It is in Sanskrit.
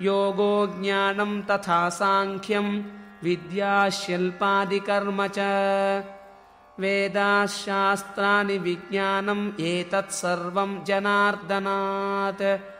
योगो ज्ञानं तथा साङ्ख्यम् विद्याशिल्पादिकर्म च। वेदाशास्त्राणि विज्ञानम् एतत् जनार्दनात्।